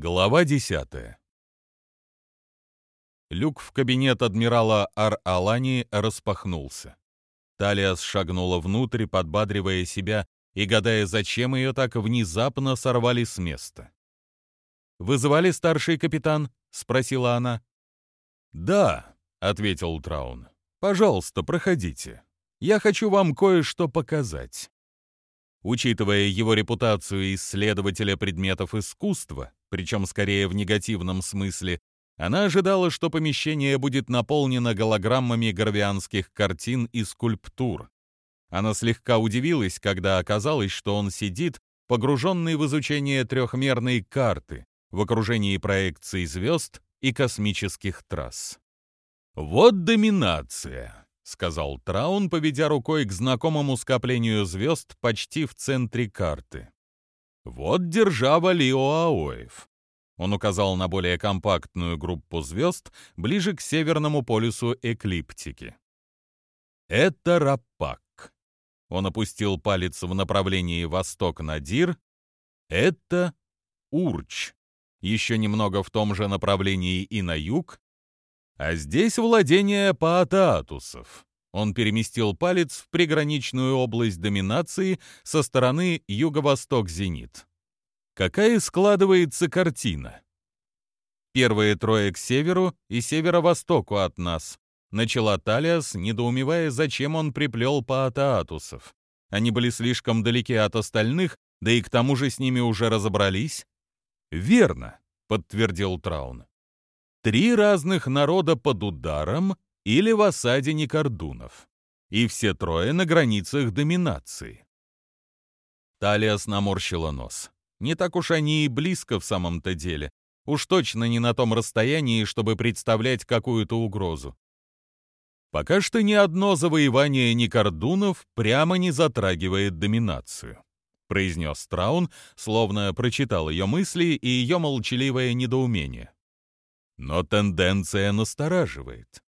Глава 10. Люк в кабинет адмирала Ар-Алани распахнулся. Талиас шагнула внутрь, подбадривая себя и гадая, зачем ее так внезапно сорвали с места. «Вызывали старший капитан?» — спросила она. «Да», — ответил Траун. «Пожалуйста, проходите. Я хочу вам кое-что показать». Учитывая его репутацию исследователя предметов искусства, причем скорее в негативном смысле, она ожидала, что помещение будет наполнено голограммами горвианских картин и скульптур. Она слегка удивилась, когда оказалось, что он сидит, погруженный в изучение трехмерной карты, в окружении проекций звезд и космических трасс. «Вот доминация!» — сказал Траун, поведя рукой к знакомому скоплению звезд почти в центре карты. «Вот держава Лиоаоев». Он указал на более компактную группу звезд ближе к северному полюсу эклиптики. «Это Рапак». Он опустил палец в направлении восток-Надир. «Это Урч». Еще немного в том же направлении и на юг, а здесь владение Паатаатусов. Он переместил палец в приграничную область доминации со стороны юго-восток-зенит. Какая складывается картина? Первые трое к северу и северо-востоку от нас. Начала Талиас, недоумевая, зачем он приплел Паатаатусов. Они были слишком далеки от остальных, да и к тому же с ними уже разобрались. «Верно», — подтвердил Траун. Три разных народа под ударом или в осаде Никордунов. И все трое на границах доминации. Талиас наморщила нос. Не так уж они и близко в самом-то деле. Уж точно не на том расстоянии, чтобы представлять какую-то угрозу. Пока что ни одно завоевание Никордунов прямо не затрагивает доминацию, произнес Траун, словно прочитал ее мысли и ее молчаливое недоумение. Но тенденция настораживает.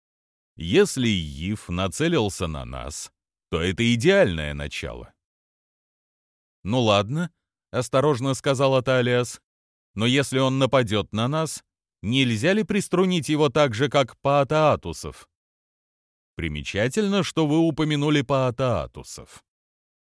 Если Ив нацелился на нас, то это идеальное начало. «Ну ладно», — осторожно сказал Талиас, «но если он нападет на нас, нельзя ли приструнить его так же, как Паатаатусов?» Примечательно, что вы упомянули Паатаатусов.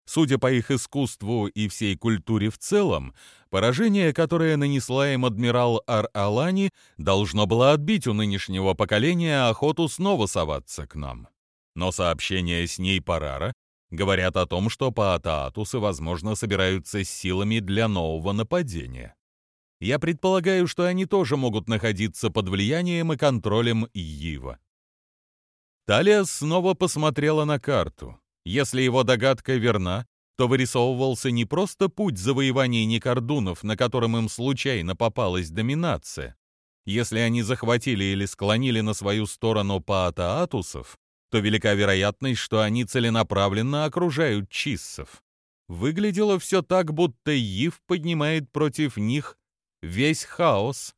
Судя по их искусству и всей культуре в целом, поражение, которое нанесла им адмирал Ар-Алани, должно было отбить у нынешнего поколения охоту снова соваться к нам. Но сообщения с ней Парара говорят о том, что Паатаатусы, возможно, собираются с силами для нового нападения. Я предполагаю, что они тоже могут находиться под влиянием и контролем Ива. Талия снова посмотрела на карту. Если его догадка верна, то вырисовывался не просто путь завоевания Никордунов, на котором им случайно попалась доминация. Если они захватили или склонили на свою сторону паатаатусов, то велика вероятность, что они целенаправленно окружают чиссов. Выглядело все так, будто Ив поднимает против них весь хаос.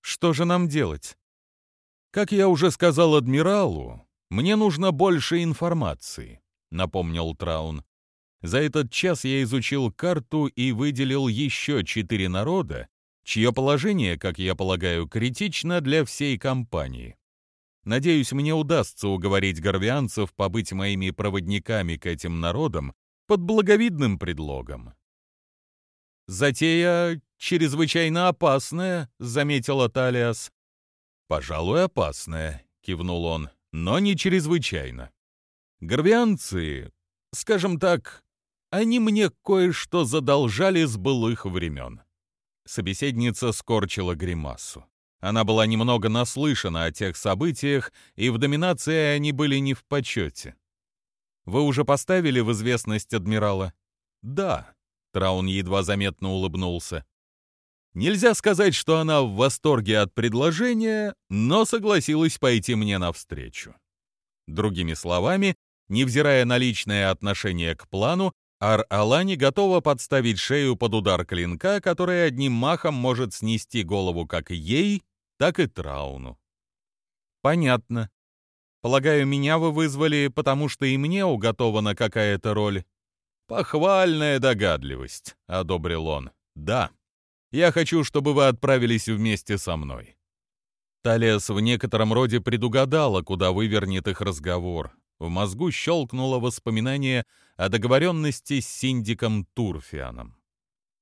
Что же нам делать? Как я уже сказал адмиралу, «Мне нужно больше информации», — напомнил Траун. «За этот час я изучил карту и выделил еще четыре народа, чье положение, как я полагаю, критично для всей компании. Надеюсь, мне удастся уговорить горвианцев побыть моими проводниками к этим народам под благовидным предлогом». «Затея чрезвычайно опасная», — заметила Талиас. «Пожалуй, опасная», — кивнул он но не чрезвычайно. Горвианцы, скажем так, они мне кое-что задолжали с былых времен. Собеседница скорчила гримасу. Она была немного наслышана о тех событиях, и в доминации они были не в почете. «Вы уже поставили в известность адмирала?» «Да», — Траун едва заметно улыбнулся. Нельзя сказать, что она в восторге от предложения, но согласилась пойти мне навстречу. Другими словами, невзирая на личное отношение к плану, Ар-Алани готова подставить шею под удар клинка, который одним махом может снести голову как ей, так и Трауну. Понятно. Полагаю, меня вы вызвали, потому что и мне уготована какая-то роль. Похвальная догадливость, одобрил он. Да. Я хочу, чтобы вы отправились вместе со мной». Талиас в некотором роде предугадала, куда вывернет их разговор. В мозгу щелкнуло воспоминание о договоренности с синдиком Турфианом.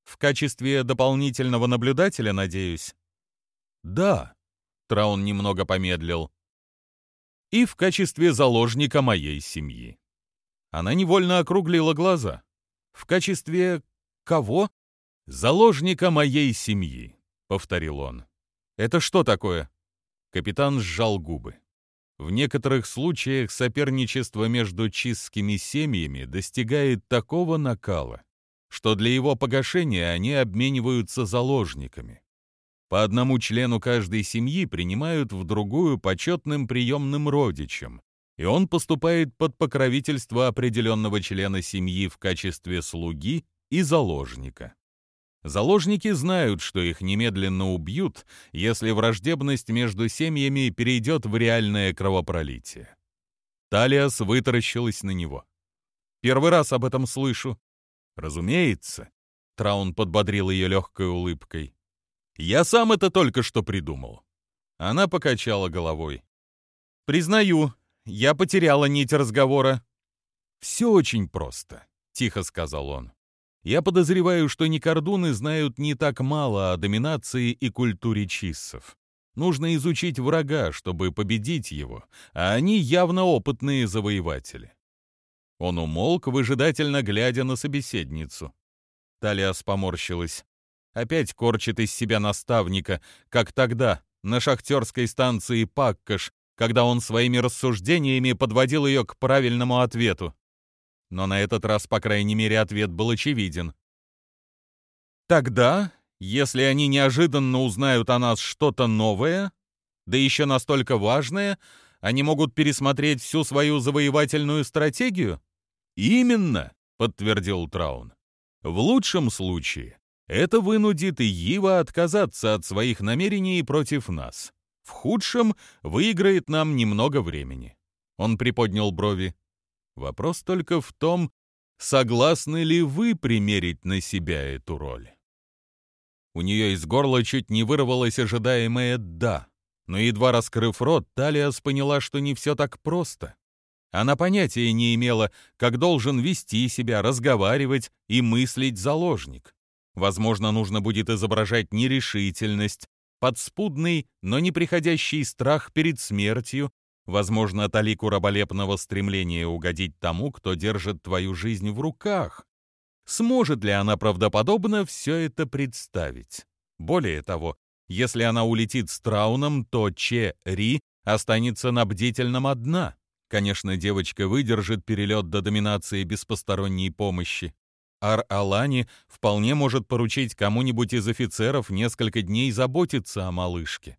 «В качестве дополнительного наблюдателя, надеюсь?» «Да», — Траун немного помедлил. «И в качестве заложника моей семьи». Она невольно округлила глаза. «В качестве кого?» «Заложника моей семьи», — повторил он. «Это что такое?» Капитан сжал губы. В некоторых случаях соперничество между чистскими семьями достигает такого накала, что для его погашения они обмениваются заложниками. По одному члену каждой семьи принимают в другую почетным приемным родичем, и он поступает под покровительство определенного члена семьи в качестве слуги и заложника. Заложники знают, что их немедленно убьют, если враждебность между семьями перейдет в реальное кровопролитие. Талиас вытаращилась на него. «Первый раз об этом слышу». «Разумеется», — Траун подбодрил ее легкой улыбкой. «Я сам это только что придумал». Она покачала головой. «Признаю, я потеряла нить разговора». «Все очень просто», — тихо сказал он. Я подозреваю, что никордуны знают не так мало о доминации и культуре чиссов. Нужно изучить врага, чтобы победить его, а они явно опытные завоеватели. Он умолк, выжидательно глядя на собеседницу. Талиас поморщилась. Опять корчит из себя наставника, как тогда, на шахтерской станции Паккаш, когда он своими рассуждениями подводил ее к правильному ответу но на этот раз, по крайней мере, ответ был очевиден. Тогда, если они неожиданно узнают о нас что-то новое, да еще настолько важное, они могут пересмотреть всю свою завоевательную стратегию? Именно, подтвердил Траун. В лучшем случае это вынудит Ива отказаться от своих намерений против нас. В худшем выиграет нам немного времени. Он приподнял брови. Вопрос только в том, согласны ли вы примерить на себя эту роль. У нее из горла чуть не вырвалось ожидаемое «да», но едва раскрыв рот, Талиас поняла, что не все так просто. Она понятия не имела, как должен вести себя, разговаривать и мыслить заложник. Возможно, нужно будет изображать нерешительность, подспудный, но неприходящий страх перед смертью возможно, талику раболепного стремления угодить тому, кто держит твою жизнь в руках. Сможет ли она правдоподобно все это представить? Более того, если она улетит с Трауном, то Че Ри останется на бдительном одна. Конечно, девочка выдержит перелет до доминации без посторонней помощи. Ар-Алани вполне может поручить кому-нибудь из офицеров несколько дней заботиться о малышке.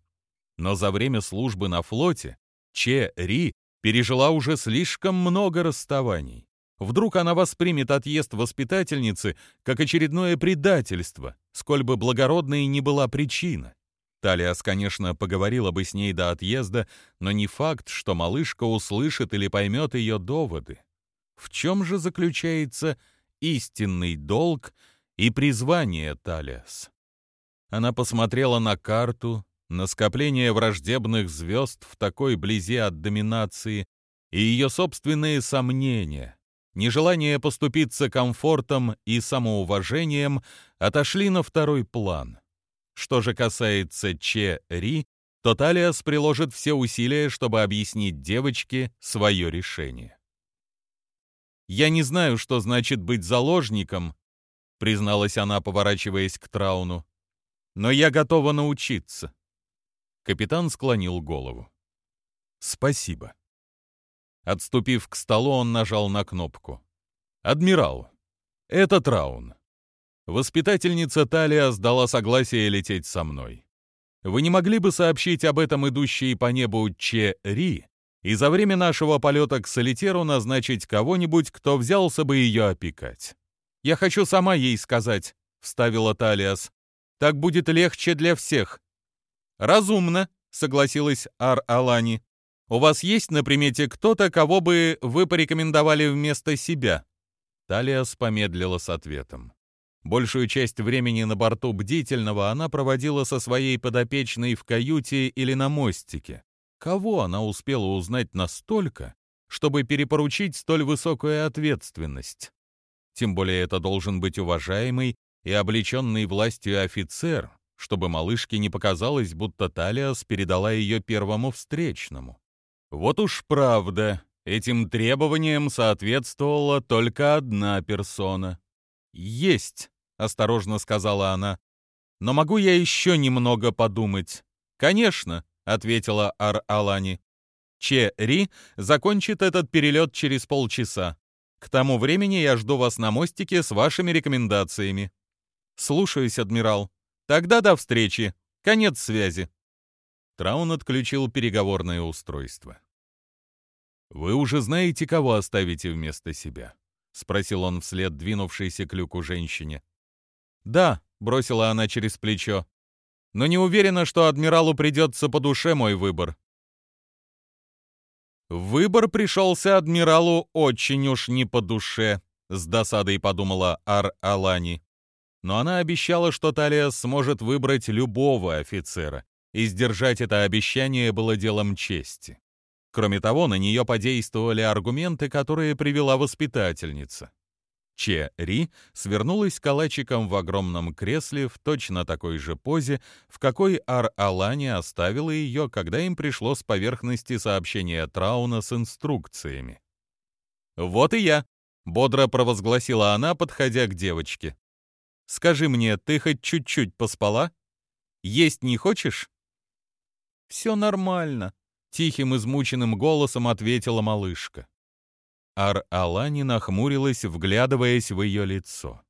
Но за время службы на флоте Че Ри пережила уже слишком много расставаний. Вдруг она воспримет отъезд воспитательницы как очередное предательство, сколь бы благородной ни была причина. Талиас, конечно, поговорила бы с ней до отъезда, но не факт, что малышка услышит или поймет ее доводы. В чем же заключается истинный долг и призвание Талиас? Она посмотрела на карту, на скопление враждебных звезд в такой близи от доминации и ее собственные сомнения, нежелание поступиться комфортом и самоуважением отошли на второй план. Что же касается Че Ри, то Талиас приложит все усилия, чтобы объяснить девочке свое решение. «Я не знаю, что значит быть заложником», — призналась она, поворачиваясь к Трауну, — «но я готова научиться». Капитан склонил голову. «Спасибо». Отступив к столу, он нажал на кнопку. «Адмирал, это Траун. Воспитательница Талия сдала согласие лететь со мной. Вы не могли бы сообщить об этом идущей по небу Че Ри и за время нашего полета к Солитеру назначить кого-нибудь, кто взялся бы ее опекать? Я хочу сама ей сказать», — вставила Талиас. «Так будет легче для всех, «Разумно», — согласилась Ар-Алани. «У вас есть на примете кто-то, кого бы вы порекомендовали вместо себя?» Талиас помедлила с ответом. Большую часть времени на борту бдительного она проводила со своей подопечной в каюте или на мостике. Кого она успела узнать настолько, чтобы перепоручить столь высокую ответственность? Тем более это должен быть уважаемый и облеченный властью офицер, чтобы малышке не показалось, будто Талиас передала ее первому встречному. Вот уж правда, этим требованиям соответствовала только одна персона. «Есть», — осторожно сказала она. «Но могу я еще немного подумать?» «Конечно», — ответила Ар-Алани. «Че Ри закончит этот перелет через полчаса. К тому времени я жду вас на мостике с вашими рекомендациями». «Слушаюсь, адмирал. Тогда до встречи. Конец связи». Траун отключил переговорное устройство. «Вы уже знаете, кого оставите вместо себя?» — спросил он вслед двинувшейся к люку женщине. «Да», — бросила она через плечо, — «но не уверена, что адмиралу придется по душе мой выбор». Выбор пришелся адмиралу очень уж не по душе, с досадой подумала Ар-Алани. Но она обещала, что Талия сможет выбрать любого офицера, и сдержать это обещание было делом чести. Кроме того, на нее подействовали аргументы, которые привела воспитательница. Че Ри свернулась калачиком в огромном кресле в точно такой же позе, в какой Ар-Алани оставила ее, когда им пришло с поверхности сообщение Трауна с инструкциями. «Вот и я», — бодро провозгласила она, подходя к девочке. «Скажи мне, ты хоть чуть-чуть поспала? Есть не хочешь?» «Все нормально», — тихим измученным голосом ответила малышка. Ар-Алани нахмурилась, вглядываясь в ее лицо.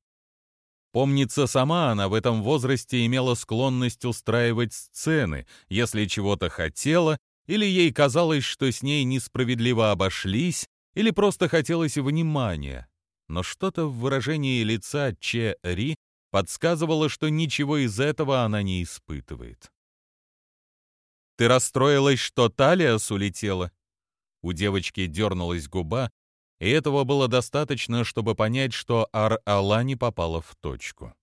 Помнится, сама она в этом возрасте имела склонность устраивать сцены, если чего-то хотела, или ей казалось, что с ней несправедливо обошлись, или просто хотелось внимания. Но что-то в выражении лица Че Ри подсказывало, что ничего из этого она не испытывает. «Ты расстроилась, что Талиас улетела?» У девочки дернулась губа, и этого было достаточно, чтобы понять, что Ар-Алани попала в точку.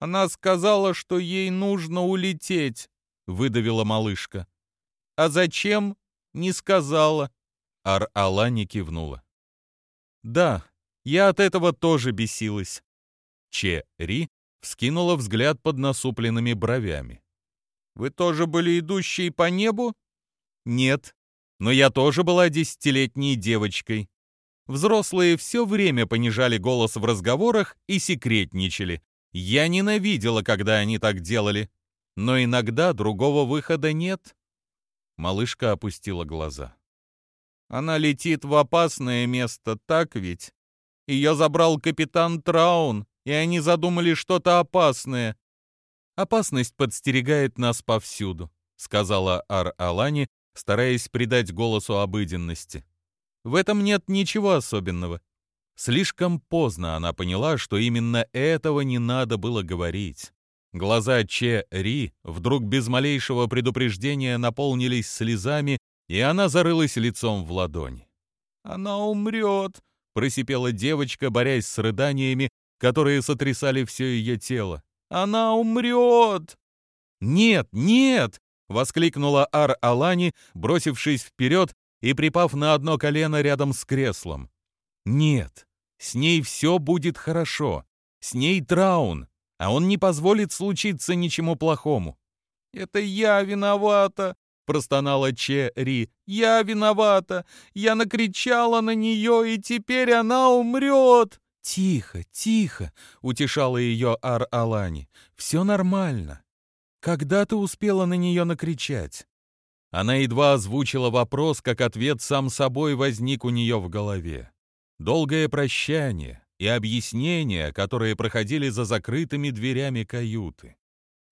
«Она сказала, что ей нужно улететь», — выдавила малышка. «А зачем?» — не сказала. Ар-Алани кивнула. «Да, я от этого тоже бесилась». Че-Ри вскинула взгляд под насупленными бровями. «Вы тоже были идущей по небу?» «Нет, но я тоже была десятилетней девочкой. Взрослые все время понижали голос в разговорах и секретничали. Я ненавидела, когда они так делали. Но иногда другого выхода нет. Малышка опустила глаза. Она летит в опасное место, так ведь? Ее забрал капитан Траун, и они задумали что-то опасное. Опасность подстерегает нас повсюду, сказала Ар-Алани, стараясь придать голосу обыденности. В этом нет ничего особенного. Слишком поздно она поняла, что именно этого не надо было говорить. Глаза Че Ри вдруг без малейшего предупреждения наполнились слезами, и она зарылась лицом в ладони. «Она умрет!» — просипела девочка, борясь с рыданиями, которые сотрясали все ее тело. «Она умрет!» «Нет, нет!» — воскликнула Ар-Алани, бросившись вперед и припав на одно колено рядом с креслом. Нет, с ней все будет хорошо. С ней Траун, а он не позволит случиться ничему плохому. «Это я виновата!» — простонала Че Ри. «Я виновата! Я накричала на нее, и теперь она умрет!» «Тихо, тихо!» — утешала ее Ар-Алани. «Все нормально. Когда ты успела на нее накричать?» Она едва озвучила вопрос, как ответ сам собой возник у нее в голове. Долгое прощание и объяснения, которые проходили за закрытыми дверями каюты.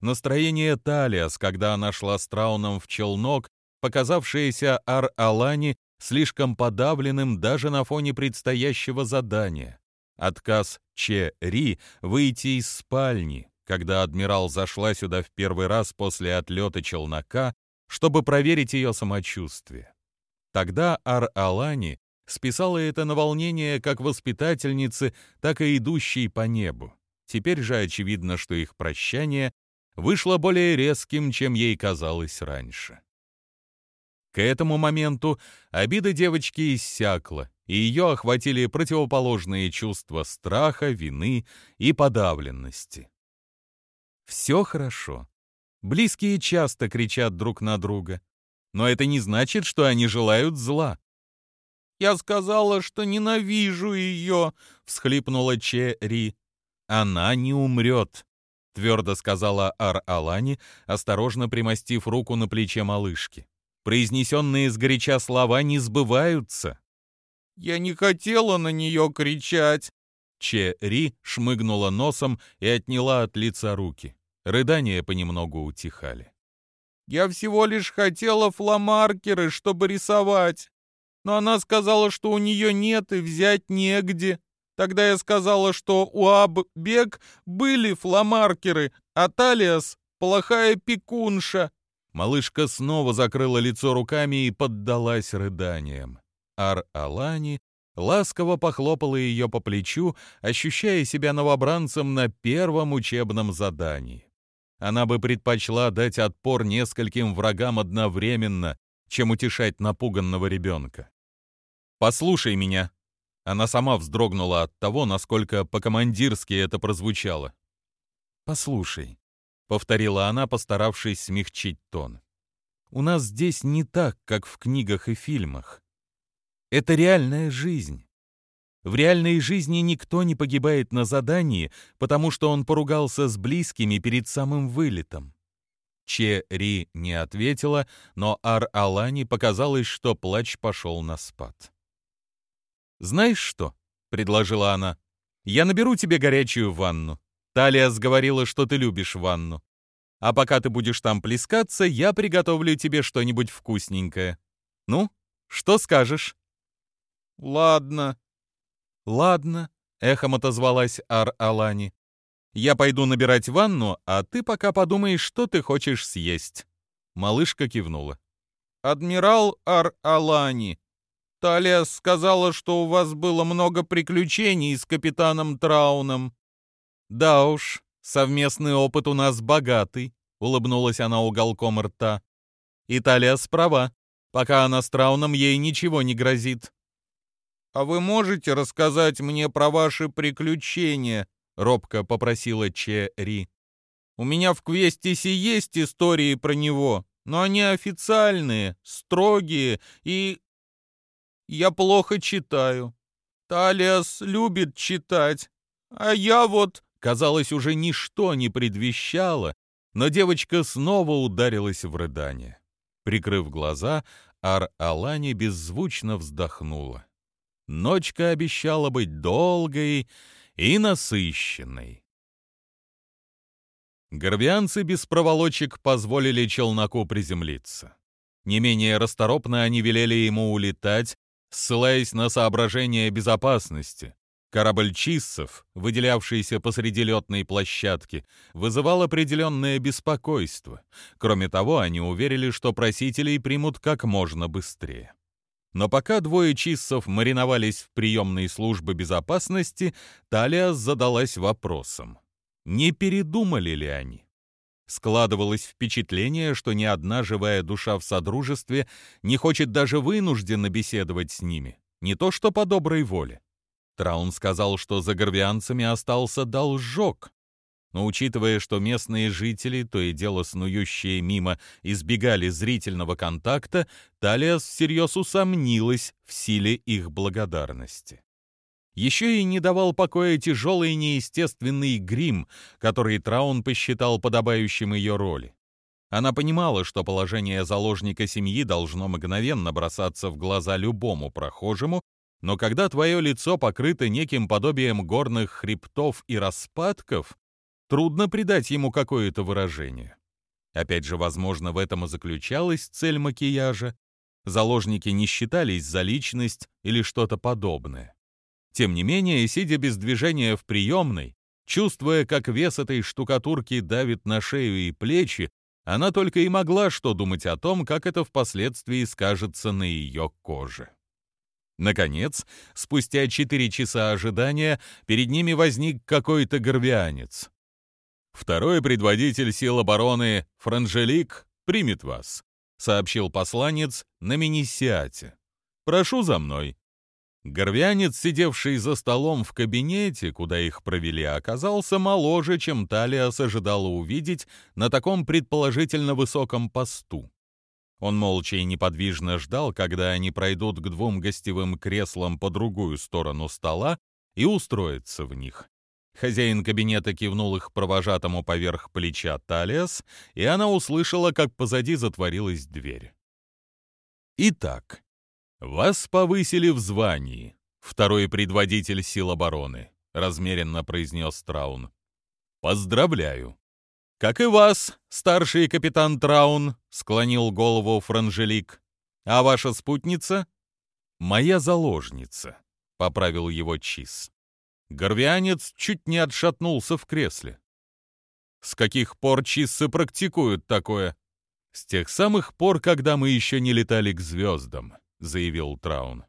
Настроение Талиас, когда она шла с Трауном в челнок, показавшееся Ар-Алани слишком подавленным даже на фоне предстоящего задания. Отказ Че Ри выйти из спальни, когда адмирал зашла сюда в первый раз после отлета челнока, чтобы проверить ее самочувствие. Тогда Ар-Алани списала это на волнение как воспитательницы, так и идущей по небу. Теперь же очевидно, что их прощание вышло более резким, чем ей казалось раньше. К этому моменту обида девочки иссякла, и ее охватили противоположные чувства страха, вины и подавленности. Все хорошо. Близкие часто кричат друг на друга, но это не значит, что они желают зла. «Я сказала, что ненавижу ее», — всхлипнула Черри. «Она не умрет», — твердо сказала Ар-Алани, осторожно примостив руку на плече малышки. «Произнесенные сгоряча слова не сбываются». «Я не хотела на нее кричать!» Че-Ри шмыгнула носом и отняла от лица руки. Рыдания понемногу утихали. «Я всего лишь хотела фломаркеры, чтобы рисовать. Но она сказала, что у нее нет и взять негде. Тогда я сказала, что у Аббек были фломаркеры, а Талиас — плохая пекунша». Малышка снова закрыла лицо руками и поддалась рыданиям. Ар-Алани ласково похлопала ее по плечу, ощущая себя новобранцем на первом учебном задании. Она бы предпочла дать отпор нескольким врагам одновременно, чем утешать напуганного ребенка. «Послушай меня!» Она сама вздрогнула от того, насколько по-командирски это прозвучало. «Послушай», — повторила она, постаравшись смягчить тон. «У нас здесь не так, как в книгах и фильмах. Это реальная жизнь. В реальной жизни никто не погибает на задании, потому что он поругался с близкими перед самым вылетом. Че Ри не ответила, но Ар-Алани показалось, что плач пошел на спад. «Знаешь что?» — предложила она. «Я наберу тебе горячую ванну. Талиас говорила, что ты любишь ванну. А пока ты будешь там плескаться, я приготовлю тебе что-нибудь вкусненькое. Ну, что скажешь?» «Ладно». «Ладно», — эхом отозвалась Ар-Алани. «Я пойду набирать ванну, а ты пока подумаешь, что ты хочешь съесть». Малышка кивнула. «Адмирал Ар-Алани, Талия сказала, что у вас было много приключений с капитаном Трауном». «Да уж, совместный опыт у нас богатый», — улыбнулась она уголком рта. «Италия справа. Пока она с Трауном, ей ничего не грозит. «А вы можете рассказать мне про ваши приключения?» — робко попросила Че-Ри. «У меня в Квестисе есть истории про него, но они официальные, строгие и... Я плохо читаю. Талиас любит читать, а я вот...» Казалось, уже ничто не предвещало, но девочка снова ударилась в рыдание. Прикрыв глаза, Ар-Алани беззвучно вздохнула. Ночка обещала быть долгой и насыщенной. Горбианцы без проволочек позволили челноку приземлиться. Не менее расторопно они велели ему улетать, ссылаясь на соображения безопасности. Корабль Чиссов, выделявшийся посреди летной площадки, вызывал определенное беспокойство. Кроме того, они уверили, что просителей примут как можно быстрее. Но пока двое чиссов мариновались в приемной службы безопасности, Талия задалась вопросом, не передумали ли они? Складывалось впечатление, что ни одна живая душа в Содружестве не хочет даже вынужденно беседовать с ними, не то что по доброй воле. Траун сказал, что за горвианцами остался должок, но учитывая, что местные жители, то и дело снующие мимо, избегали зрительного контакта, Талиас всерьез усомнилась в силе их благодарности. Еще и не давал покоя тяжелый неестественный грим, который Траун посчитал подобающим ее роли. Она понимала, что положение заложника семьи должно мгновенно бросаться в глаза любому прохожему, но когда твое лицо покрыто неким подобием горных хребтов и распадков, Трудно придать ему какое-то выражение. Опять же, возможно, в этом и заключалась цель макияжа. Заложники не считались за личность или что-то подобное. Тем не менее, сидя без движения в приемной, чувствуя, как вес этой штукатурки давит на шею и плечи, она только и могла что думать о том, как это впоследствии скажется на ее коже. Наконец, спустя четыре часа ожидания, перед ними возник какой-то горвианец. «Второй предводитель сил обороны Франжелик примет вас», сообщил посланец на Минисиате. «Прошу за мной». Горвянец, сидевший за столом в кабинете, куда их провели, оказался моложе, чем Талиас ожидала увидеть на таком предположительно высоком посту. Он молча и неподвижно ждал, когда они пройдут к двум гостевым креслам по другую сторону стола и устроятся в них. Хозяин кабинета кивнул их провожатому поверх плеча Талиас, и она услышала, как позади затворилась дверь. «Итак, вас повысили в звании, второй предводитель сил обороны», — размеренно произнес Траун. «Поздравляю!» «Как и вас, старший капитан Траун», — склонил голову Франжелик. «А ваша спутница?» «Моя заложница», — поправил его Чиз. Горвианец чуть не отшатнулся в кресле. «С каких пор чиссы практикуют такое?» «С тех самых пор, когда мы еще не летали к звездам», — заявил Траун.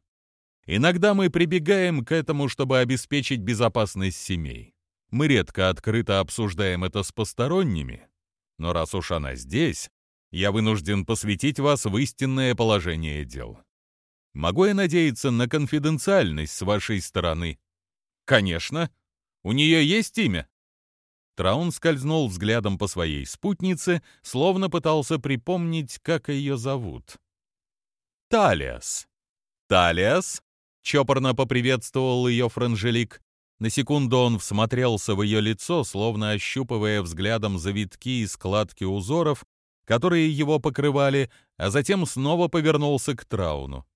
«Иногда мы прибегаем к этому, чтобы обеспечить безопасность семей. Мы редко открыто обсуждаем это с посторонними, но раз уж она здесь, я вынужден посвятить вас в истинное положение дел. Могу я надеяться на конфиденциальность с вашей стороны? Конечно. У нее есть имя? Траун скользнул взглядом по своей спутнице, словно пытался припомнить, как ее зовут. Талиас. Талиас? Чопорно поприветствовал ее Франжелик. На секунду он всмотрелся в ее лицо, словно ощупывая взглядом завитки и складки узоров, которые его покрывали, а затем снова повернулся к Трауну.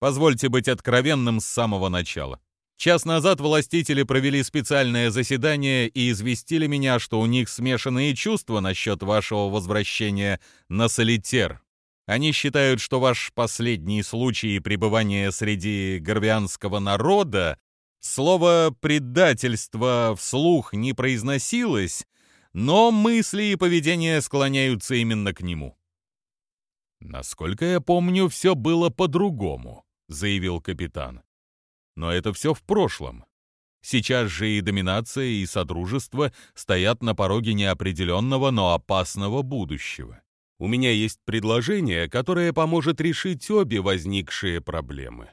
«Позвольте быть откровенным с самого начала. Час назад властители провели специальное заседание и известили меня, что у них смешанные чувства насчет вашего возвращения на Солитер. Они считают, что ваш последний случай пребывания среди горвианского народа Слово «предательство» вслух не произносилось, но мысли и поведение склоняются именно к нему. «Насколько я помню, все было по-другому», — заявил капитан. «Но это все в прошлом. Сейчас же и доминация, и содружество стоят на пороге неопределенного, но опасного будущего. У меня есть предложение, которое поможет решить обе возникшие проблемы.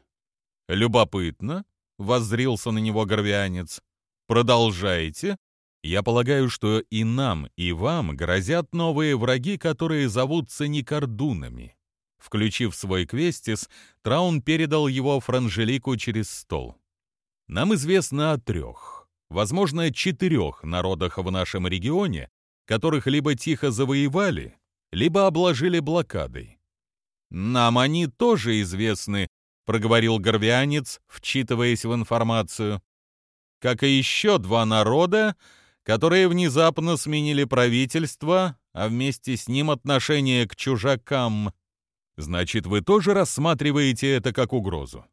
Любопытно, — воззрился на него горвианец. «Продолжайте. Я полагаю, что и нам, и вам грозят новые враги, которые зовутся Никордунами». Включив свой квестис, Траун передал его Франжелику через стол. «Нам известно о трех, возможно, четырех народах в нашем регионе, которых либо тихо завоевали, либо обложили блокадой. Нам они тоже известны проговорил горвианец, вчитываясь в информацию. Как и еще два народа, которые внезапно сменили правительство, а вместе с ним отношение к чужакам. Значит, вы тоже рассматриваете это как угрозу?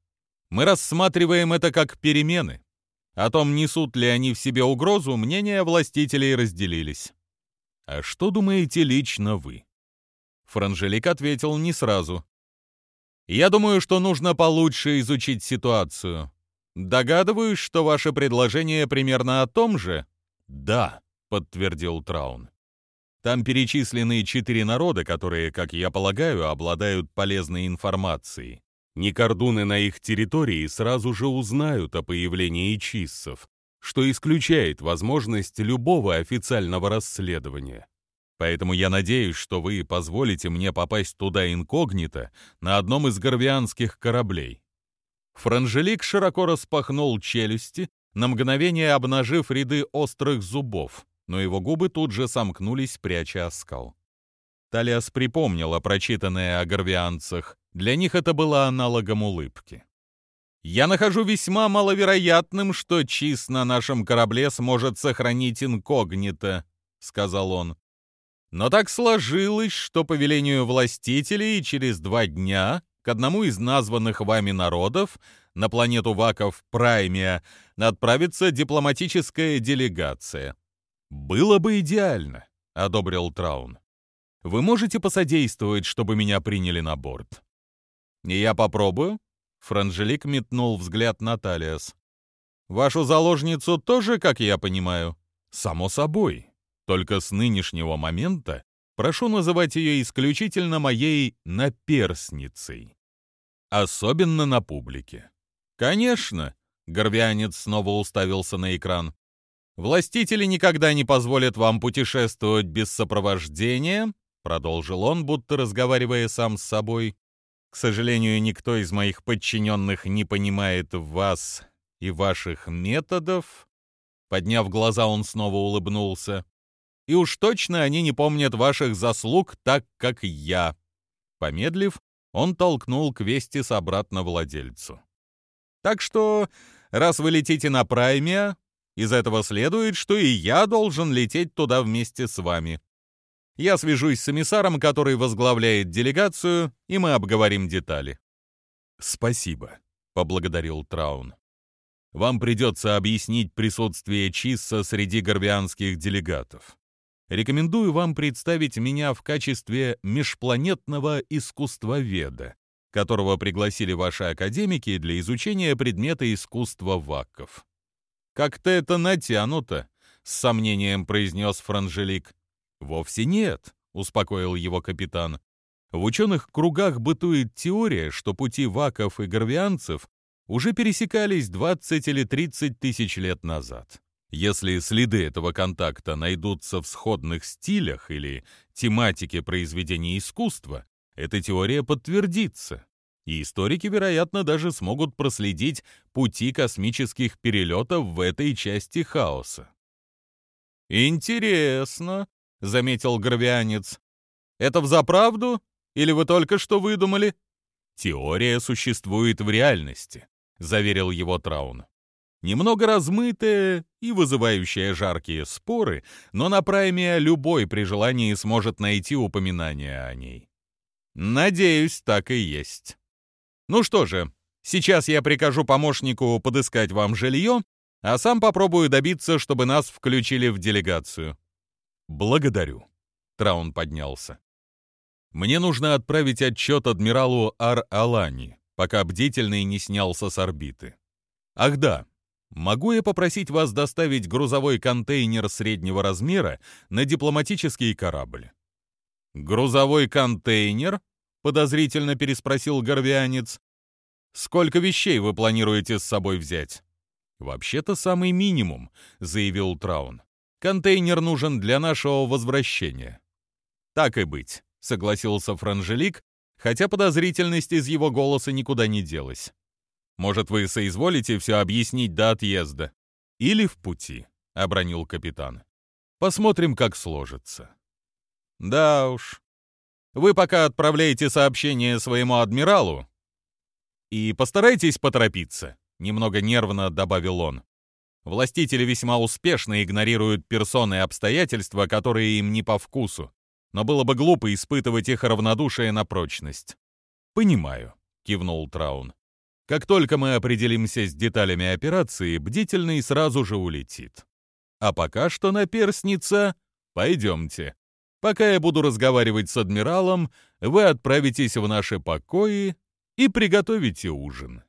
Мы рассматриваем это как перемены. О том, несут ли они в себе угрозу, мнения властителей разделились. А что думаете лично вы? Франжелик ответил не сразу. Я думаю, что нужно получше изучить ситуацию. Догадываюсь, что ваше предложение примерно о том же? Да, подтвердил Траун. Там перечислены четыре народа, которые, как я полагаю, обладают полезной информацией. Никордуны на их территории сразу же узнают о появлении чиссов, что исключает возможность любого официального расследования. Поэтому я надеюсь, что вы позволите мне попасть туда инкогнито на одном из горвианских кораблей». Франжелик широко распахнул челюсти, на мгновение обнажив ряды острых зубов, но его губы тут же сомкнулись, пряча оскал. Талиас припомнила прочитанное о горвианцах. Для них это было аналогом улыбки. «Я нахожу весьма маловероятным, что Чиз на нашем корабле сможет сохранить инкогнито», — сказал он. Но так сложилось, что по велению властителей через два дня к одному из названных вами народов на планету Ваков Праймия отправится дипломатическая делегация. «Было бы идеально», — одобрил Траун. «Вы можете посодействовать, чтобы меня приняли на борт?» «Я попробую. Франжелик метнул взгляд на Талиас. «Вашу заложницу тоже, как я понимаю?» «Само собой. Только с нынешнего момента прошу называть ее исключительно моей наперсницей. Особенно на публике». «Конечно!» — горвянец снова уставился на экран. «Властители никогда не позволят вам путешествовать без сопровождения», — продолжил он, будто разговаривая сам с собой. К сожалению, никто из моих подчиненных не понимает вас и ваших методов. Подняв глаза, он снова улыбнулся. И уж точно они не помнят ваших заслуг так, как я. Помедлив, он толкнул Квестис обратно владельцу. Так что, раз вы летите на Праймия, из этого следует, что и я должен лететь туда вместе с вами. Я свяжусь с эмиссаром, который возглавляет делегацию, и мы обговорим детали». «Спасибо», — поблагодарил Траун. «Вам придется объяснить присутствие Чисса среди горвианских делегатов. Рекомендую вам представить меня в качестве межпланетного искусствоведа, которого пригласили ваши академики для изучения предмета искусства вакков». «Как-то это натянуто», — с сомнением произнес Франжелик. «Вовсе нет», — успокоил его капитан. «В ученых кругах бытует теория, что пути ваков и горвианцев уже пересекались 20 или 30 тысяч лет назад. Если следы этого контакта найдутся в сходных стилях или тематике произведений искусства, эта теория подтвердится, и историки, вероятно, даже смогут проследить пути космических перелетов в этой части хаоса. «Интересно», заметил гравианец. Это взаправду? Или вы только что выдумали? Теория существует в реальности, заверил его Траун. Немного размытая и вызывающая жаркие споры, но на прайме любой при желании сможет найти упоминание о ней. Надеюсь, так и есть. Ну что же, сейчас я прикажу помощнику подыскать вам жилье, а сам попробую добиться, чтобы нас включили в делегацию. «Благодарю». Траун поднялся. «Мне нужно отправить отчет адмиралу Ар-Алани, пока бдительный не снялся с орбиты. Ах да, могу я попросить вас доставить грузовой контейнер среднего размера на дипломатический корабль?» «Грузовой контейнер?» — подозрительно переспросил горвианец. «Сколько вещей вы планируете с собой взять?» «Вообще-то самый минимум», — заявил Траун. Контейнер нужен для нашего возвращения». «Так и быть», — согласился Франжелик, хотя подозрительность из его голоса никуда не делась. «Может, вы соизволите все объяснить до отъезда?» «Или в пути», — обронил капитан. «Посмотрим, как сложится». «Да уж. Вы пока отправляете сообщение своему адмиралу и постарайтесь поторопиться», — немного нервно добавил он. Властители весьма успешно игнорируют персоны и обстоятельства, которые им не по вкусу, но было бы глупо испытывать их равнодушие на прочность. «Понимаю», — кивнул Траун. «Как только мы определимся с деталями операции, бдительный сразу же улетит. А пока что, наперстница, пойдемте. Пока я буду разговаривать с адмиралом, вы отправитесь в наши покои и приготовите ужин».